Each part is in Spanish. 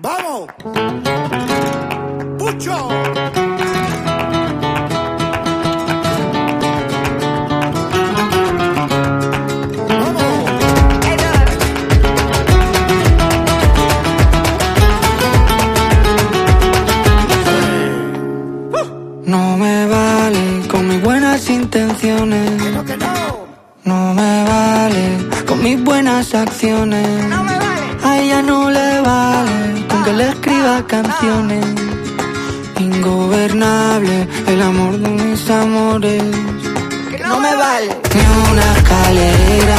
¡Vamos! ¡Pucho! No me vale con mis buenas intenciones. No me vale con mis buenas acciones. A ella no le vale que le escriba canciones. Ingobernable el amor de mis amores. No me vale. Ni una escalera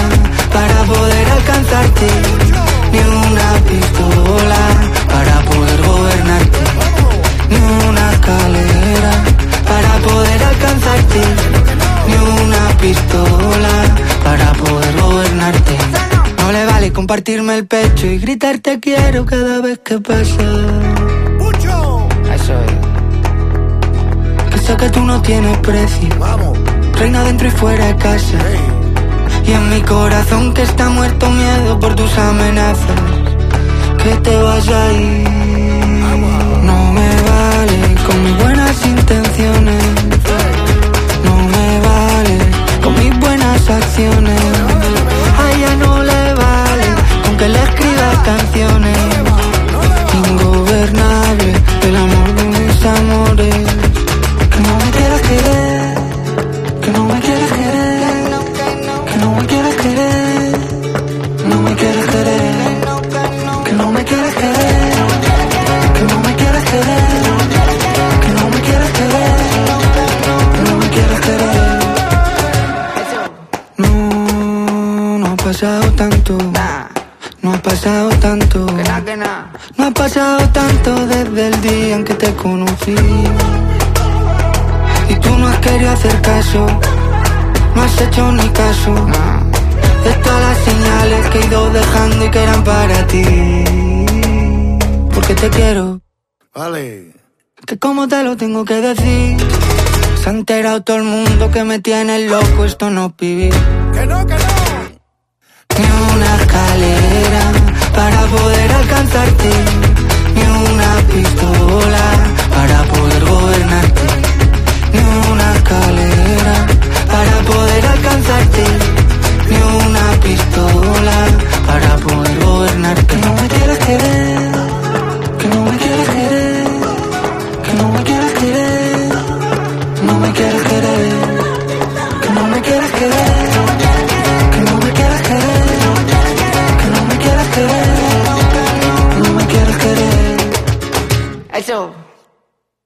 para poder alcanzarte. Ni una compartirme el pecho y gritar te quiero cada vez que pasa. Eso es. Que sé que tú no tienes precio. Reina dentro y fuera de casa. Y en mi corazón que está muerto miedo por tus amenazas. Que te vas a ir. No, no ha pasado tanto. No ha pasado tanto. No ha pasado tanto desde el día en que te conocí. Y tú no has querido hacer caso. No has hecho ni caso. De todas las señales que he ido dejando y que eran para ti. Porque te quiero. Vale. Que como te lo tengo que decir. Se ha enterado todo el mundo que me tiene loco. Esto no es vivir. ¡Que no, que no! Ni una escalera para Eso.